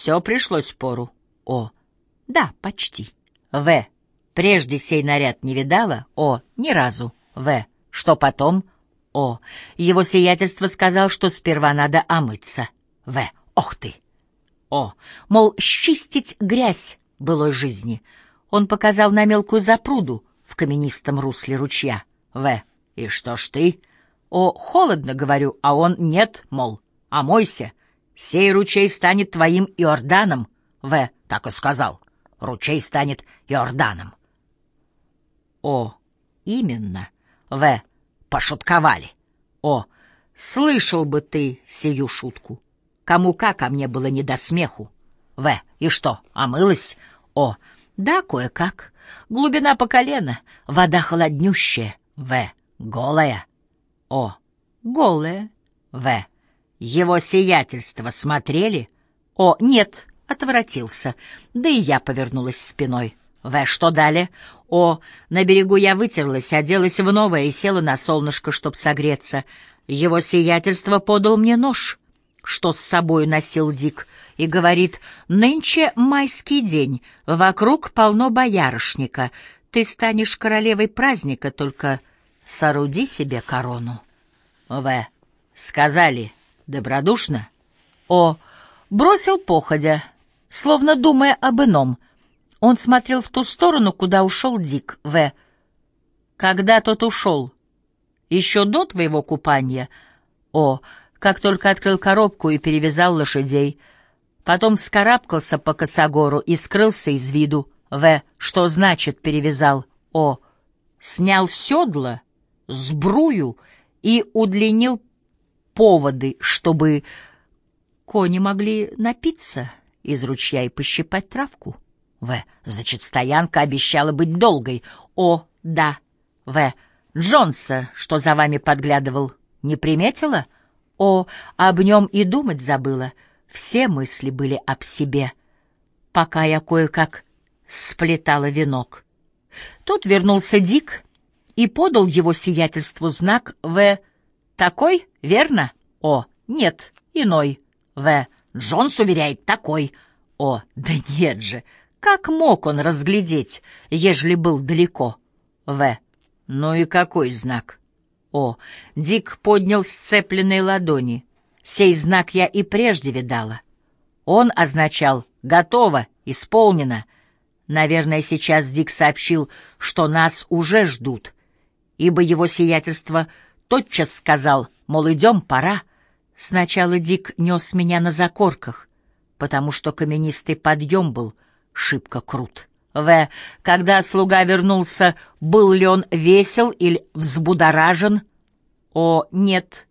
Все пришлось пору. О, да, почти. В. Прежде сей наряд не видала? О, ни разу. В. Что потом? О. Его сиятельство сказал, что сперва надо омыться. В. Ох ты! О. Мол, счистить грязь былой жизни. Он показал на мелкую запруду в каменистом русле ручья. В. И что ж ты? О, холодно, говорю, а он нет, мол, омойся. Сей ручей станет твоим Иорданом. В. Так и сказал. Ручей станет Иорданом. О. Именно. В. Пошутковали. О. Слышал бы ты сию шутку. Кому как, а мне было не до смеху. В. И что, омылась? О. Да, кое-как. Глубина по колено, вода холоднющая. В. Голая. О. Голая. В. Его сиятельство смотрели? О. Нет, отворотился. Да и я повернулась спиной. В. Что далее? О. На берегу я вытерлась, оделась в новое и села на солнышко, чтоб согреться. Его сиятельство подал мне нож, что с собой носил Дик, и говорит, «Нынче майский день, вокруг полно боярышника. Ты станешь королевой праздника, только сооруди себе корону». В. Сказали, добродушно. О. Бросил походя, словно думая об ином. Он смотрел в ту сторону, куда ушел Дик. В. Когда тот ушел? Еще до твоего купания? О. Как только открыл коробку и перевязал лошадей — Потом вскарабкался по косогору и скрылся из виду. В. Что значит перевязал? О. Снял седло, сбрую и удлинил поводы, чтобы кони могли напиться из ручья и пощипать травку. В. Значит, стоянка обещала быть долгой. О. Да. В. Джонса, что за вами подглядывал, не приметила? О. Об нем и думать забыла. — все мысли были об себе, пока я кое-как сплетала венок. Тут вернулся Дик и подал его сиятельству знак «В». «Такой, верно?» «О, нет, иной». «В». «Джонс уверяет, такой». «О, да нет же, как мог он разглядеть, ежели был далеко?» «В». «Ну и какой знак?» «О». Дик поднял сцепленные ладони. Сей знак я и прежде видала. Он означал «готово», «исполнено». Наверное, сейчас Дик сообщил, что нас уже ждут, ибо его сиятельство тотчас сказал, мол, идем, пора. Сначала Дик нес меня на закорках, потому что каменистый подъем был шибко крут. В. Когда слуга вернулся, был ли он весел или взбудоражен? О, нет.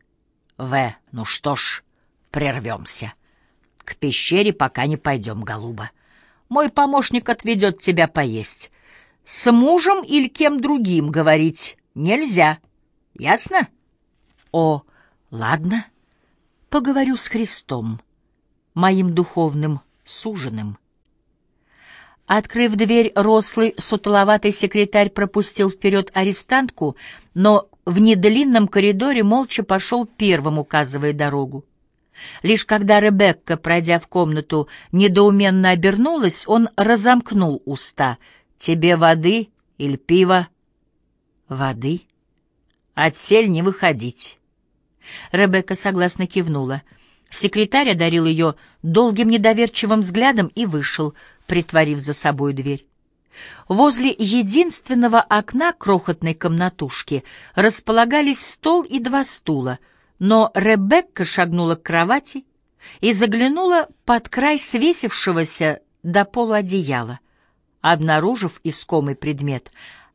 В. Ну что ж, прервемся. К пещере пока не пойдем, голуба. Мой помощник отведет тебя поесть. С мужем или кем другим говорить нельзя. Ясно? О, ладно. Поговорю с Христом, моим духовным суженым. Открыв дверь, рослый, сутуловатый секретарь пропустил вперед арестантку, но в недлинном коридоре молча пошел первым, указывая дорогу. Лишь когда Ребекка, пройдя в комнату, недоуменно обернулась, он разомкнул уста. «Тебе воды или пива?» «Воды?» «Отсель не выходить». Ребекка согласно кивнула. Секретарь одарил ее долгим недоверчивым взглядом и вышел, притворив за собой дверь. Возле единственного окна крохотной комнатушки располагались стол и два стула, но Ребекка шагнула к кровати и заглянула под край свесившегося до полу одеяла. Обнаружив искомый предмет,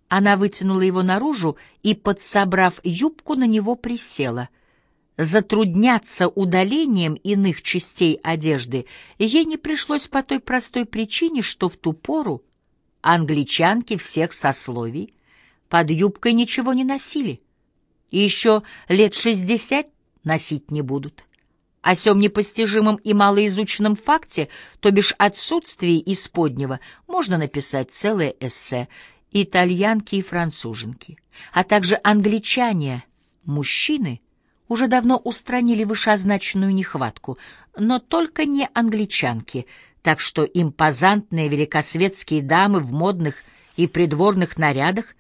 она вытянула его наружу и, подсобрав юбку, на него присела. Затрудняться удалением иных частей одежды ей не пришлось по той простой причине, что в ту пору англичанки всех сословий под юбкой ничего не носили. И еще лет шестьдесят носить не будут. О сём непостижимом и малоизученном факте, то бишь отсутствии исподнего, можно написать целое эссе итальянки и француженки, а также англичане, мужчины, уже давно устранили вышеозначенную нехватку, но только не англичанки, так что импозантные великосветские дамы в модных и придворных нарядах,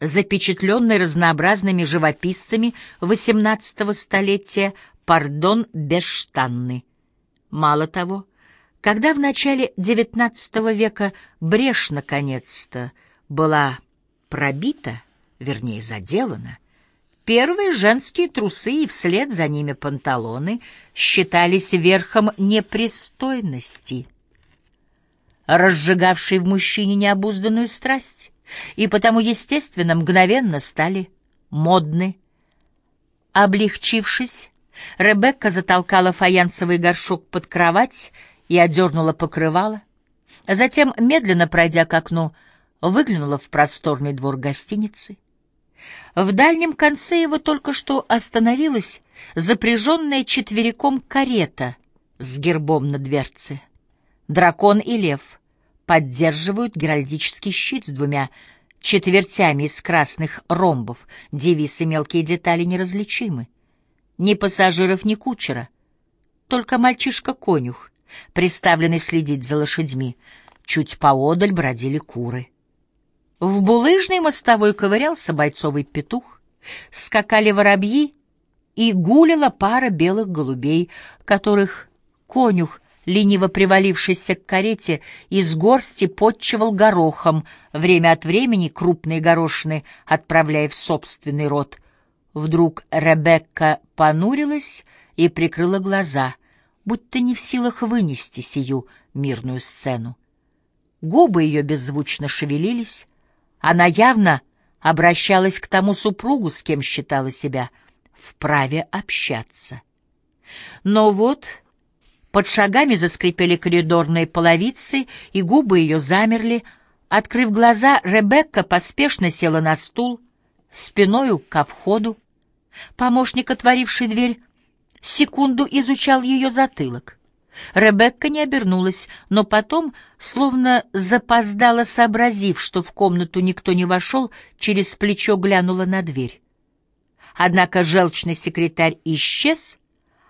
запечатленные разнообразными живописцами XVIII столетия, пардон, бесштанны. Мало того, когда в начале XIX века брешь наконец-то была пробита, вернее, заделана, первые женские трусы и вслед за ними панталоны считались верхом непристойности, разжигавшей в мужчине необузданную страсть, и потому, естественно, мгновенно стали модны. Облегчившись, Ребекка затолкала фаянсовый горшок под кровать и одернула покрывало. Затем, медленно пройдя к окну, выглянула в просторный двор гостиницы. В дальнем конце его только что остановилась запряженная четвериком карета с гербом на дверце. Дракон и лев поддерживают геральдический щит с двумя четвертями из красных ромбов. Девисы мелкие детали неразличимы. Ни пассажиров, ни кучера. Только мальчишка-конюх, приставленный следить за лошадьми. Чуть поодаль бродили куры. В булыжной мостовой ковырялся бойцовый петух, скакали воробьи, и гулила пара белых голубей, которых конюх, лениво привалившийся к карете, из горсти подчевал горохом, время от времени крупные горошины отправляя в собственный рот. Вдруг Ребекка понурилась и прикрыла глаза, будто не в силах вынести сию мирную сцену. Губы ее беззвучно шевелились, она явно обращалась к тому супругу, с кем считала себя вправе общаться. Но вот под шагами заскрипели коридорные половицы, и губы ее замерли. Открыв глаза, Ребекка поспешно села на стул, спиною ко входу. Помощник, отворивший дверь, секунду изучал ее затылок. Ребекка не обернулась, но потом, словно запоздала, сообразив, что в комнату никто не вошел, через плечо глянула на дверь. Однако желчный секретарь исчез,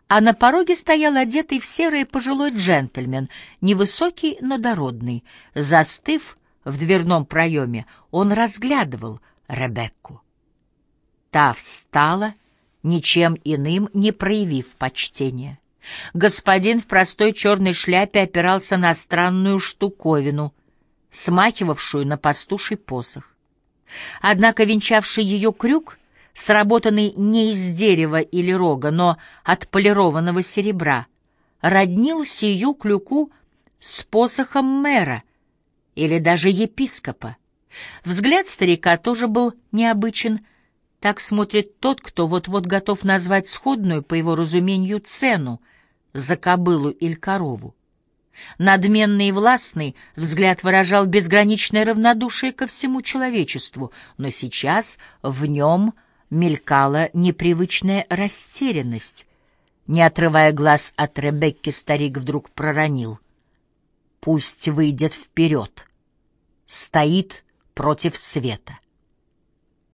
а на пороге стоял одетый в серый пожилой джентльмен, невысокий, но дородный. Застыв в дверном проеме, он разглядывал Ребекку. Та встала, ничем иным не проявив почтения. Господин в простой черной шляпе опирался на странную штуковину, смахивавшую на пастуший посох. Однако венчавший ее крюк, сработанный не из дерева или рога, но от полированного серебра, роднил сию клюку с посохом мэра или даже епископа. Взгляд старика тоже был необычен. Так смотрит тот, кто вот-вот готов назвать сходную, по его разумению, цену за кобылу или корову. Надменный и властный взгляд выражал безграничное равнодушие ко всему человечеству, но сейчас в нем мелькала непривычная растерянность. Не отрывая глаз от Ребекки, старик вдруг проронил. «Пусть выйдет вперед. Стоит против света».